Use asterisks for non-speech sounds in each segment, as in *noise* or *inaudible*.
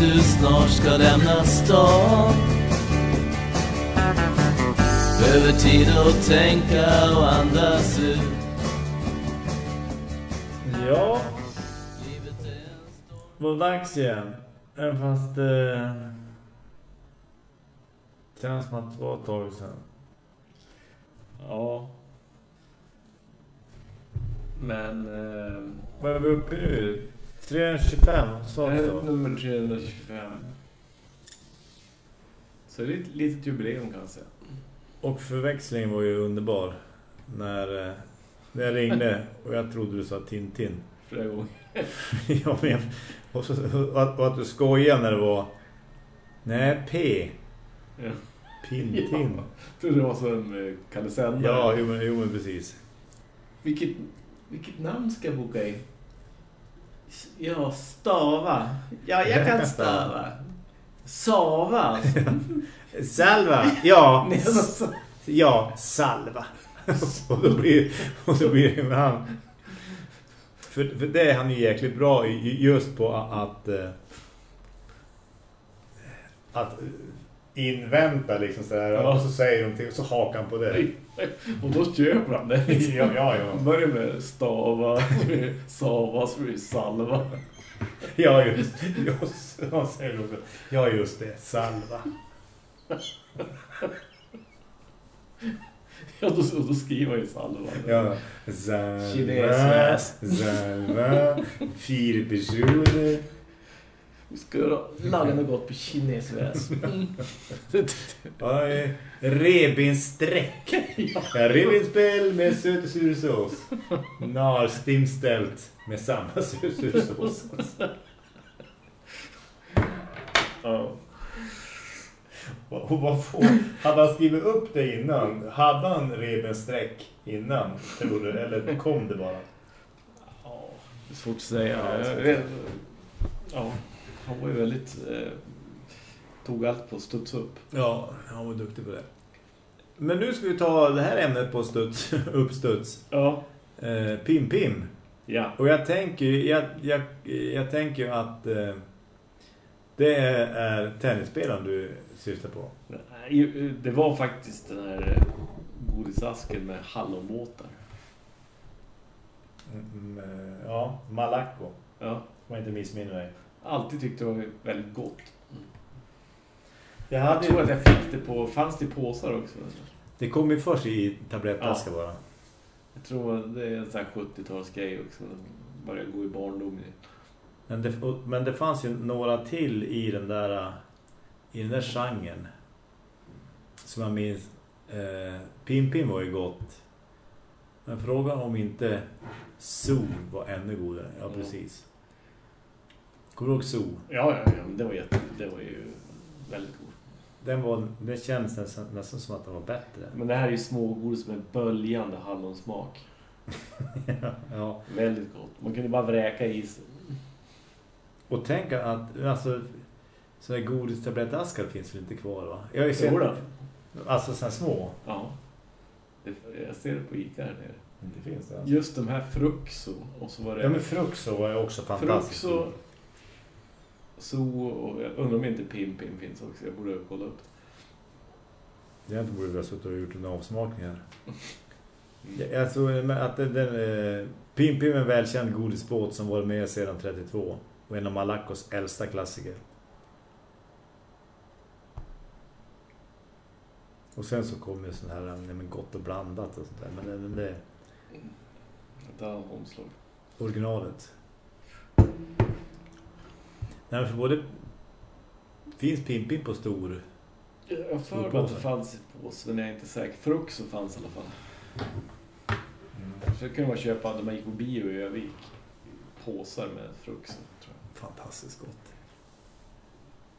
du snart ska lämna stan Behöver tid att tänka och andas ut Ja. Det var dags igen. Även fast det känns som att det var ett tag sedan. Ja. Men... Eh, Vad är vi uppe i nu? 325, sa du är så? nummer 325. Så det är ett litet jubileum kan jag säga. Och förväxlingen var ju underbar. När, eh, när jag ringde och jag trodde du sa Tintin. Flera gånger. *laughs* ja, men, och, så, och, att, och att du skojade när det var... Nej, P. Ja. Pintin. Jag trodde det var som eh, Kalle Sändare. Ja, jo, men, jo, men precis. Vilket, vilket namn ska jag boka in? Ja, stava. Ja, jag kan *laughs* stava. Sava. alltså. *laughs* Salva, ja. Ja, salva. *laughs* och då blir, och då blir han. För, för det är han ju jäkligt bra just på att eh, att invänta liksom sådär. Ja. Och så säger de till och så hakar han på det. Och då köper han det. *laughs* ja, ja, ja. Han börjar med stava, så blir det sava, så blir det salva. Ja, just, just han säger också. Ja, just det. Salva. Ja, då, då skriver han ju salva. Ja. Salva. Salva. Fyra personer. Vi ska göra- laga något gott på kinesväs. *laughs* Ja, eh, Revbenssträck. *laughs* Ja, revbensspel med söt och sur sås. Narstimställt med samma söt och sur sås. Ja. Och vad får, hade han skrivit upp det innan? Hade han revbenssträck innan? Tror du? Eller kom det bara? Ja, det är svårt att säga. Ja, han var ju väldigt... Eh, tog allt på att studsa upp. Ja, han var duktig på det. Men nu ska vi ta det här ämnet på studs, *laughs* uppstuds. Ja. Eh, pim Pim. Ja. Och jag tänker jag, jag, jag tänker att eh, det är tennisspelaren du syftar på. Nej, Det var faktiskt den här eh, godisasken med hallonbåtar. Mm, eh, ja, Malaco. Ja. Om jag inte missminner mig. Alltid tyckte det var väldigt gott. Jag, Jag hade, tror att jag fick det på... Fanns det i påsar också? Det kom ju först i tablettaska Ja. bara. Jag tror att det är en sån här 70-talsgrej också. Den började gå i barndomen. Men det, men det fanns ju några till i den där i den där genren. Som jag minns. Eh, Pim Pim var ju gott. Men frågan om inte Zoo var ännu godare. Ja, Ja. precis. Kommer du ihåg Zoo? Ja, ja, ja. men Det var, jätte, det var ju väldigt god. Den var, det känns nästan, nästan som att den var bättre. Men det här är ju smågodis med böljande hallonsmak. *laughs* ja. Väldigt gott. Man kunde bara vräka i sig. Och tänk att alltså, så här godistablettaskar finns väl inte kvar va? Jag har ju sett, alltså så här små. Ja. Jag ser det på Ica här nere. Det finns det alltså. Just de här Fruxo. Och så var det... Ja men Fruxo var ju också fantastiskt. Fruxo. So och jag undrar om inte Pim Pim finns också. Jag borde kolla upp det. Det har inte borde vi ha suttit och gjort en avsmakning här. Ja, Alltså att den, den eh, Pim Pim är en välkänd godisbåt som varit med sedan 32 och en av Malacos äldsta klassiker. Och sen så kommer ju sån här nej, men gott och blandat och sånt där. Men det, men det är Ett annat omslag. originalet. Nej, för både finns Pim Pim på stor Jag för mig att det fanns i påse, men jag är inte säker. Fruxo fanns i alla fall. Så det kunde man köpa när man gick på bio i Övik. Påsar med tror jag. Fantastiskt gott.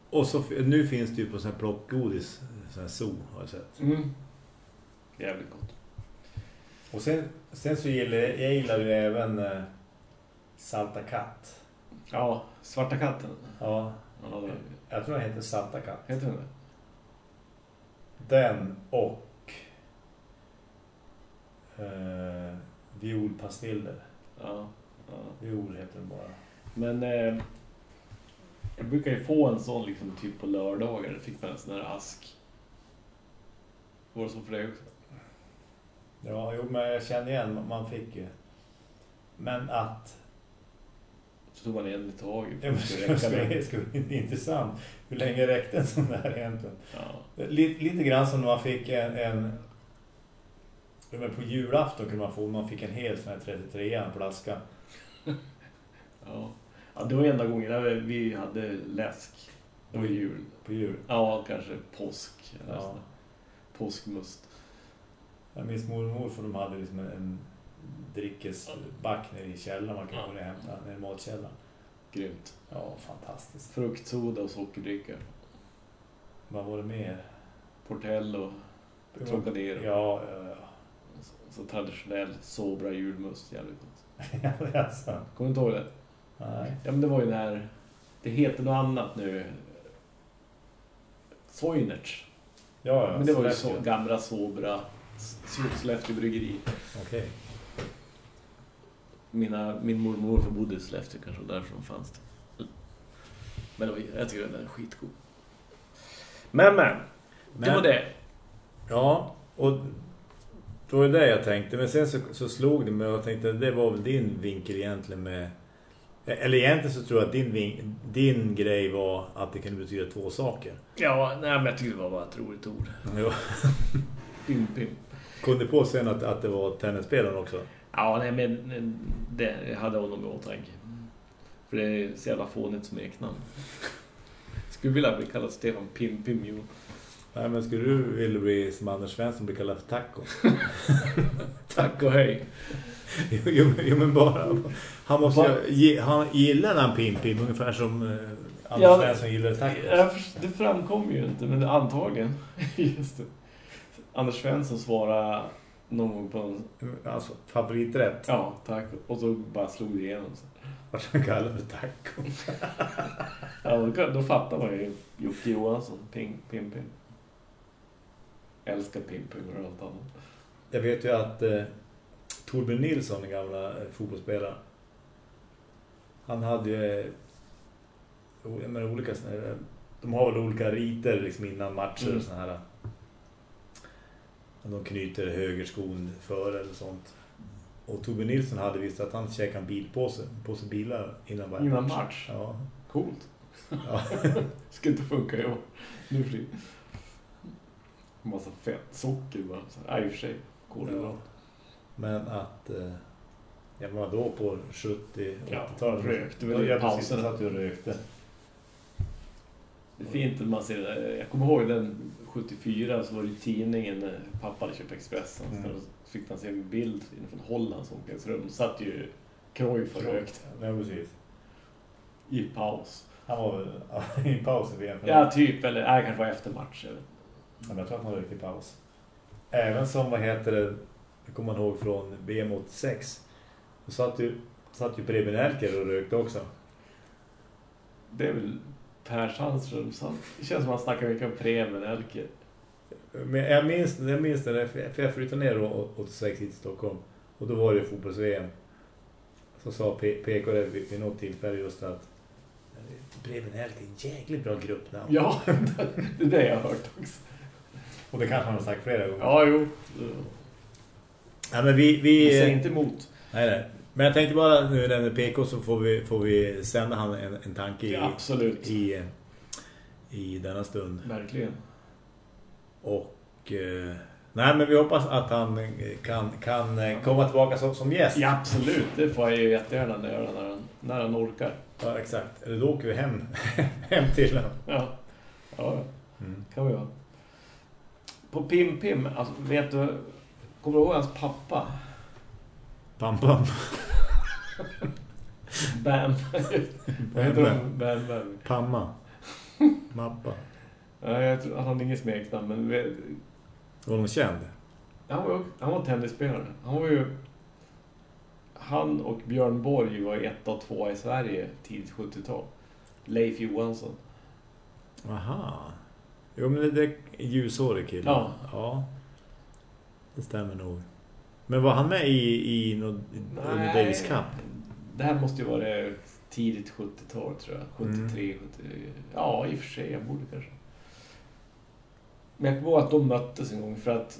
Och så nu finns det ju på sån här plockgodis, sån här zoo har jag sett. Mm. Jävligt gott. Och sen, sen så gillar jag gillar ju även eh, Salta katt. Ja, Svarta katten. Ja, jag tror den heter Salta katt. heter den det? Den och eh, violpastiller. Ja. ja. Viol heter den bara. Men eh, Jag brukar ju få en sån liksom typ på lördagar. fick man en sån här ask. Var det så för dig också? Ja, jo, men jag känner igen, man fick ju. Men att... Så tog man en i taget. Ja, *laughs* det skulle, skulle bli intressant. Hur länge räckte en sån där egentligen? Ja. Lite, lite grann som när man fick en... en men på julafton kunde man få, man fick en hel sån här 33 en flaska. *laughs* Ja. ja, det var enda gången vi hade läsk. Det var jul. På jul. Ja, kanske påsk. Ja. Påskmust. Jag minns mormor för de hade liksom en, en drickesback nere i källaren man kunde gå ner och hämta, nere i matkällaren. Grymt. Ja, fantastiskt. Fruktsoda och sockerdricka. Vad var det mer? Portello. Trocadero. Ja, ja, ja. Så, så traditionell sobra julmust. Jävligt gott. *laughs* ja. alltså. Kommer du inte ihåg det? Nej. Ja, men det var ju när... Det heter något annat nu. Soinerts. Ja, ja. Men det var ju så, gamla Sobra. Sollefteå bryggeri. Okej. Mina, min mormor och morfar bodde i Sollefteå kanske, och därifrån fanns det. Men det var, jag tycker den är skitgod. Men, men. Det Men- var det. Ja, och då var det det jag tänkte. Men sen så, så slog det mig och jag tänkte det var väl din vinkel egentligen med... Eller egentligen så tror jag att din, vin, din grej var att det kunde betyda två saker. Ja, nej, men jag tyckte det var bara ett roligt ord. Jo. Pim, pim. Kom du på sen att, att det var tennisspelaren också? Ja, nej, men det, jag hade honom i åtanke. För det är så jävla fånigt smeknamn. Skulle vilja bli kallad Stefan Pim Pim, jo. Nej, men skulle du vilja bli som Anders Svensson blir kallad för taco? *laughs* Tack och hej. jo, jo, men- bara... Han måste Bara- ju, han gillar han Pim Pim ungefär som eh, Anders Ja, Svensson gillar taco. Jag förs- Det framkom ju inte, men antagligen. *laughs* Just det. Anders Svensson svarade någon gång på en... Alltså, favoriträtt. Ja, tack. Och så bara slog det igenom. Så. Vart han kallar för taco. *laughs* Ja, då, då fattar man ju Jocke Johansson. Ping, pim, pim. Älskar pim, pim och allt annat. Jag vet ju att eh, Torbjörn Nilsson, den gamla eh, fotbollsspelaren, han hade ju eh, jag olika här, de har väl olika riter liksom innan matcher Mm. och såna här. De knyter högerskon för eller sånt. Och Torbjörn Nilsson hade visst att han käkade en bilpåse på sig bilar innan varje Innan match. Ja. Coolt. ja. *laughs* Ska inte funka år. Nu fri. Massa fett socker bara. Så, nej, i och för sig. Kolhydrat. Men att eh, ja, men då på 70 Ja, 80-talet rökte väl i ja, precis, satt och rökte. Det är fint när man ser det. Jag kommer ihåg den 74 så var det i tidningen när pappa hade köpt Expressen. Mm. Så då fick man se en bild från Hollands omklädningsrum. Då satt ju Cruyff och rökte Ja, precis. i paus. Han var *laughs* i paus i VM. Ja, typ. Eller nej, kanske var efter match. jag vet. Men jag tror att han rökte i paus. Även som, vad heter det, jag kommer ihåg från VM 86. Då satt ju, satt ju Preben Elker och rökte också. Det är väl Per Sandström. som- Det känns som att han snackar mycket om Preben Elker. Men jag minns, jag minns det, för jag flyttade ner då 86 hit till Stockholm. Och då var det fotbolls-VM. Så sa P- PK det vid, något tillfälle just att Preben Elker är en jäkligt bra gruppnamn. Ja, *laughs* det är det jag har hört också. Och det kanske han har sagt flera gånger. Ja, jo. Ja, men vi... Vi vi säger inte emot. Nej, nej. Men jag tänkte bara nu när det är PK så får vi, får vi sända han en, en tanke i, Ja, absolut. i, i denna stund. Verkligen. Och eh, nej men vi hoppas att han eh, kan, kan eh, komma tillbaka som, som gäst. Ja, absolut. Det får jag ju jättegärna göra när han, när han orkar. Ja, exakt. Eller då åker vi hem, *laughs* hem till honom. Ja, ja Mm. kan vi göra. På Pim Pim, alltså, vet du, kommer du ihåg hans pappa? Pam pam. Bam. Vad heter de? Bam Bam. Pamma. Mappa. Ja, jag tror, han hade inget smeknamn, men Var de känd? han var, han var tennisspelare. Han var ju... Han och Björn Borg var ett och två i Sverige tidigt 70-tal. Leif Johansson. Aha. Jo men det, det är ljushårig kille. Ja. ja. Det stämmer nog. Men var han med i, i något, under Davis Cup? Det här måste ju vara tidigt 70-tal tror jag. 73, 70... Ja, i och för sig. Jag borde kanske. Men jag kommer ihåg att de möttes en gång för att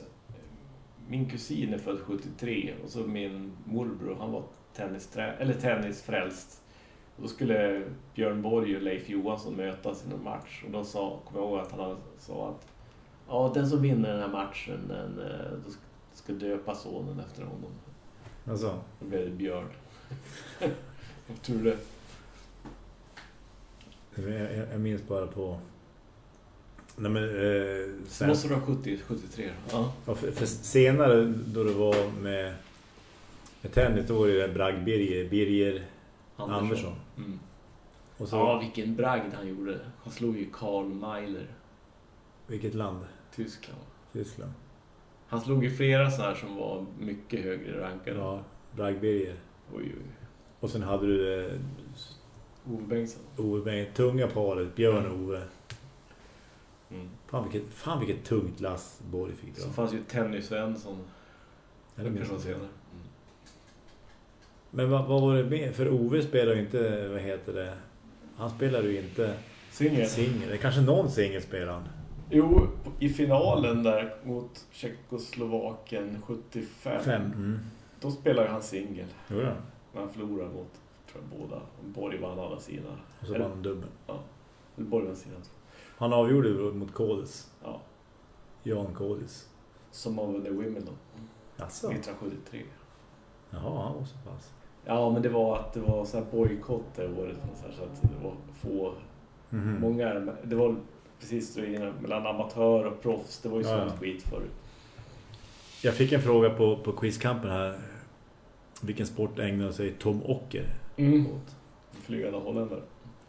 min kusin är född 73 och så min morbror, han var tennisträ- eller tennisfrälst. Och då skulle Björn Borg och Leif Johansson mötas i någon match och då sa, kommer jag ihåg att han sa att ja, den som vinner den här matchen, den, eh, då ska- döpa sonen efter honom. Alltså, Då blev det Björn. *laughs* Jag tror det. jag, jag, jag minns bara på... Nej men... Eh, sen, måste det vara 70, 73 då. Ja. ja, för, för senare då det var med, med tennis, då var det Bragg Birger, Birger Andersson. Mm. Och så, Ja, vilken bragd han gjorde. Han slog ju Karl Meiler, vilket land? Tyskland. Tyskland. Han slog ju flera sådana här som var mycket högre rankade. Ja, Bragg Birger. Oj, oj. Och sen hade du eh, Ove Bengtsson. Ove Bengt, tunga paret, Björn-Ove. Mm. Fan vilket, fan vilket tungt lass Borg fick dra. Så fanns ju Tenny Svensson. Ja, det minns jag. senare. Mm. Men vad, vad var det med? För Ove spelar ju inte, vad heter det? Han spelar ju inte Singel. Det är kanske någon singel spelar han. Jo, i finalen där mot Tjeckoslovakien 75. Fem. Mm. Då spelade han singel. Jo han förlorade mot, tror jag, båda. Borg vann alla sina. Och så vann han dubbel. Eller Borg vann sina. Han avgjorde ju mot Kodis. Ja. Jan Kodis. Som vunnit Wimbledon. Jaså? 1973. Jaha, han var så pass. Ja, men det var att det var så här bojkott det året. Så, här, så att det var få... Mhm. Många... Det var precis mellan amatör och proffs. Det var ju Ja, sånt ja. skit förut. Jag fick en fråga på, på quizkampen här. Vilken sport ägnar sig Tom Ocker Mm. åt? Flygande holländare.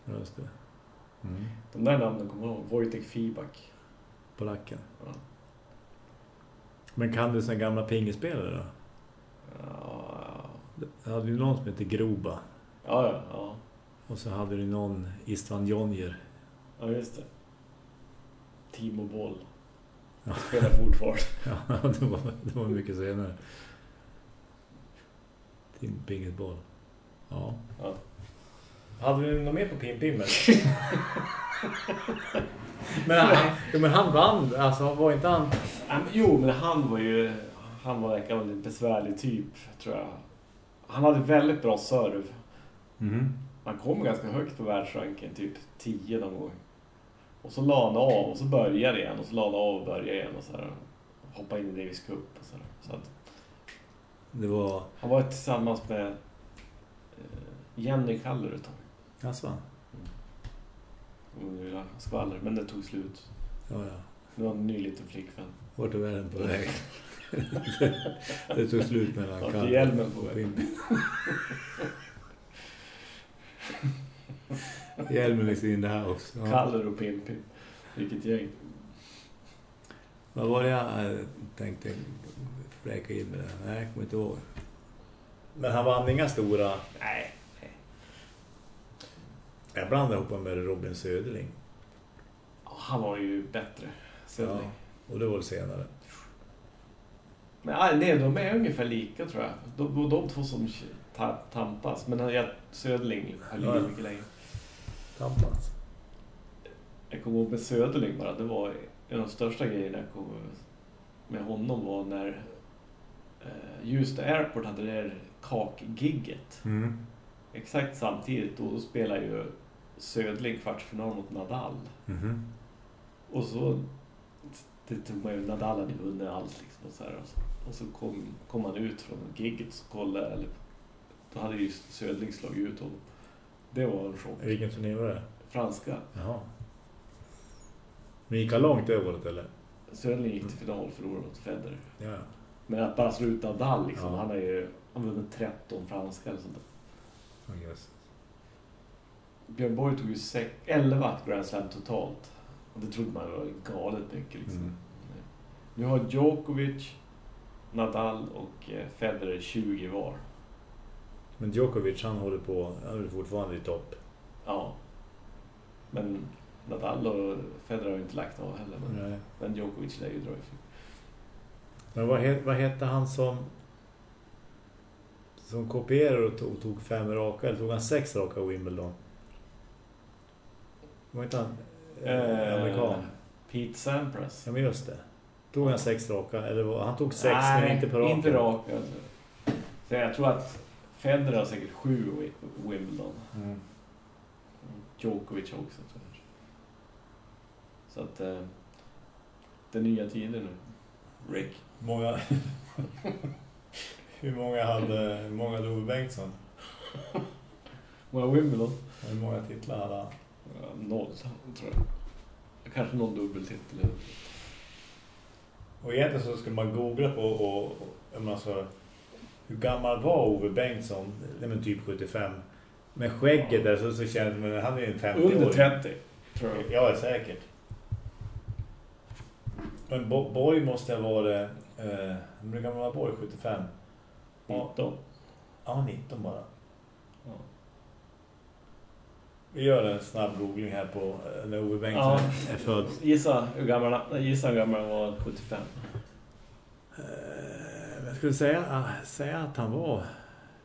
Ja, Just det. Mm. De där namnen kommer jag ihåg. Wojtek Fibak. Polacken. Ja. Men kan du såna gamla pingisspelare då? Ja, Det hade ju någon som heter Groba. ja, ja. ja. Och så hade du någon Istvan Jonjer. ja just det. Timo Boll. Ja. Spelar fortfarande. *laughs* Ja, det var, det var mycket senare. Tim Pingisboll. Ja. Ja. Hade du något mer på Pim Pim *laughs* men, han, jo, men han vann, alltså var inte han... Jo, men han var ju... Han var en väldigt besvärlig typ, tror jag. Han hade väldigt bra serv. Mhm. Han kom ganska högt på världsranken, typ 10 någon gång. Och så la han av och så började igen och så la han av och började igen och så här. Hoppa in i Davis Cup och så här. Så att Det var... han var tillsammans med eh, Jenny Kaller ett tag. Vill jag ha skvaller, men det tog slut. ja, ja. Nu har en ny liten flickvän. Vart är världen på väg? *laughs* det tog slut mellan Kalle och väg? *laughs* *laughs* Hjälmen is in the house. Ja. Kaller och Pim Pim. Vilket gäng. Vad var det jag eh, tänkte fräka in med det? Nej, jag kommer inte ihåg. Men han vann inga stora... Nej. Jag blandade ihop honom med Robin Söderling. Ja, Han var ju bättre. Söderling. Och det var det senare. Men nej, de är ungefär lika tror jag. De, de två som ta, tampas. Men jag, Söderling höll Ja, ju ja. mycket längre. Tampans. Jag kommer ihåg med Söderling bara. Det var en av de största grejerna jag kom med honom var när eh, Houston Airport hade det där kakgigget. Mm. Exakt samtidigt. Och då spelade ju Söderling kvartsfinal mot Nadal. Mhm. Och så det tog man ju, Nadal hade vunnit allt liksom och så här. Och så, och så kom, kom han ut från gigget och så kollade, eller då hade ju Söderling slagit ut honom. Det var en chock. Vilken turné var det? Franska. Jaha. Men gick han långt det året eller? Söderling gick till final och förlorade mot Federer. Ja. Men att bara slå ut Nadal liksom, Ja. han har ju han vunnit 13 franska eller sånt där. Just. Björn Borg tog ju sex, 11 Grand Slam totalt. Och det trodde man var galet mycket liksom. Mm. Nu har Djokovic, Nadal och eh, Federer 20 var. Men Djokovic han håller på, han är fortfarande i topp. Ja. Men Nadal och Federer har ju inte lagt av heller. Men, Nej. men Djokovic lär ju dra ifrån. Men vad, het, vad hette han som som kopierade och tog, tog fem raka, eller tog han sex raka Wimbledon? Var inte han eh, amerikan? Pete Sampras. Ja men just det. Tog han sex raka? Eller han tog sex Nej, men inte på raka. inte raka. Så jag tror att Federer har säkert sju Wi- Wimbledon. Mm. Djokovic också tror jag. Så att eh, det är nya tider nu. Rick. Många... *laughs* Hur många hade hur många hade Ove Bengtsson? Många Wimbledon? Hur många titlar hade han? Ja, noll tror jag. Kanske någon dubbeltitel. Och egentligen så skulle man googla på och, och, och alltså, hur gammal var Ove Bengtsson? Nej men typ 75. Med skägget där så, så känns det, men han är ju en 50 Under år. 30 tror jag. Ja, säkert. Men Bo Borg måste ha varit... Eh, hur gammal var Borg? 75? Ja, 19. ja 19 bara. Ja. Vi gör en snabb googling här på eh, när Ove Bengtsson Ja. är född. Gissa hur gammal han- gissa hur gammal han var 75. Eh, jag skulle säga, ah, säga att han var...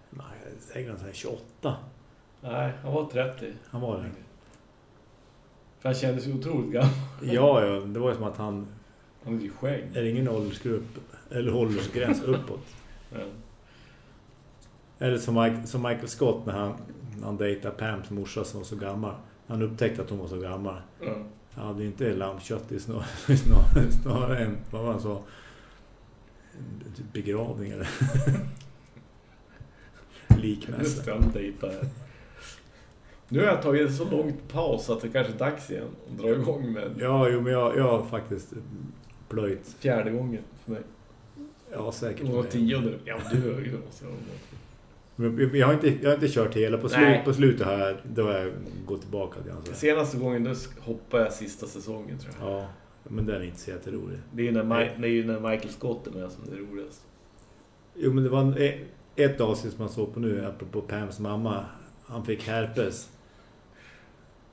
Nej, säkert han säger 28. Nej, han var 30. Han var det. För han kändes ju otroligt gammal. Ja, ja, det var ju som att han... Han hade ju skägg. Är det ingen åldersgrupp eller åldersgräns uppåt? Ja. Eller som, Mike, som Michael Scott när han, när han dejtade Pams morsa som var så gammal. Han upptäckte att hon var så gammal. Ja. Han hade inte lammkött, är *laughs* snarare, en, vad han sa? Typ begravning eller *laughs* likmässa. Nu har jag tagit en så långt paus att det kanske är dags igen att dra igång med Ja, jo, men jag, jag har faktiskt plöjt. fjärde gången för mig. Ja, säkert. Var tionde. Ja, du hör ju. Men jag har, inte, jag har inte kört hela. På, slut, på slutet jag, då har jag gått tillbaka till. Senaste gången då hoppade jag sista säsongen tror jag. Ja, men den är inte så jätterolig. Det är ju när, Ma- det är ju när Michael Scott är med som det är roligast. Jo, men det var en, e- ett avsnitt som man såg på nu, apropå Pams mamma. Han fick herpes.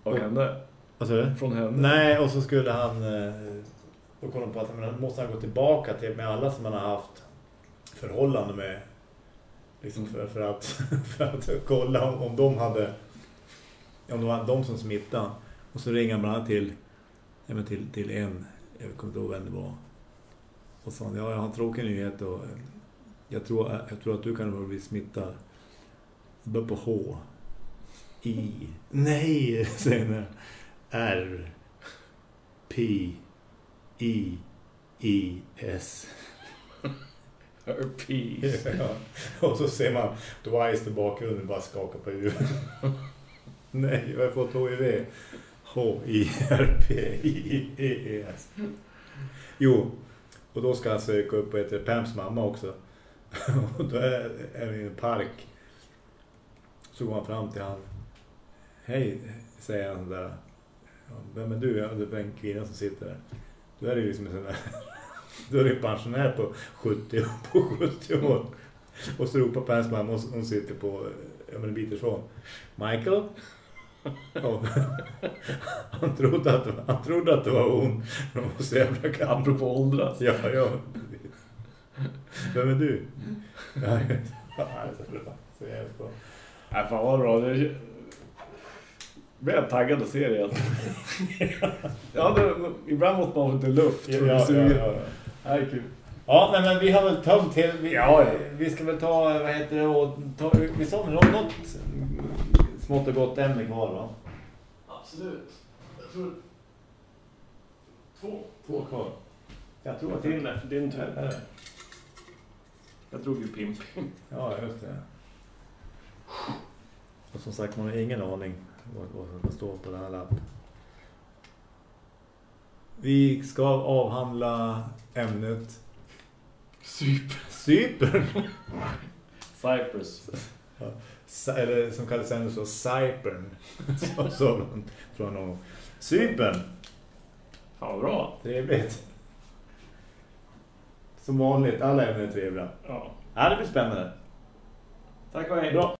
Av henne. Vad sa du? Från henne. Nej, och så skulle han... Då kom de på att men, han måste han gå tillbaka till med alla som han har haft förhållande med. Liksom för, för, att, *laughs* för att kolla om, om de hade... Om det var de som smittade. Och så ringer annat till, men till, till en, jag kommer inte ihåg vem det var. Och sa han, ja, jag har en tråkig nyhet och eh, jag tror, jag tror att du kan bli smittad. Det börjar på H. I. Nej, *laughs* säger han. R. P. I. I. S. *laughs* Herpes. *laughs* ja. Och så ser man Dwight i bakgrunden bara skaka på huvudet. Nej, jag har fått HIV. H I R P I E S. Jo, och då ska han söka upp ett Pams mamma också. *laughs* och då är, är det i en park. Så går han fram till han. Hej, säger han där. Vem är du? Ja, det är en kvinna som sitter där. Då är det ju liksom en sån där... *laughs* Då är det en pensionär på 70, på 70 år. Och så ropar Pams mamma och hon sitter på ja, men en bit ifrån. Michael? Han, trodde att, han trodde att det var hon. Hon var så jävla gammal. Apropå åldras. Ja, ja. Vem är du? Ja, så bra. Nej, fan vad bra. Det blir jag taggad att se det igen. ja, det, ibland måste man ha lite luft. Ja, ja, ja, ja. Är kul. Ja, nej, men vi har väl tömt till. Vi, Ja, ja. vi ska väl ta, vad heter det, och ta, vi sa något smått och gott ämne kvar va? Absolut. Jag tror... Två. Två kvar. Jag tror att Din, det din är tur. det. Jag drog ju pimp. Ja, just det. Och som sagt, man har ingen aning vad, vad som står på den här lappen. Vi ska avhandla ämnet Cypern. Cypern. Cyprus. Eller som kallas ännu så, Cypern. *laughs* Så, så från någon. Cypern. Vad bra. Trevligt. Som vanligt, alla ämnen är trevliga. Ja. Ja, det blir spännande. Tack och hej. Bra.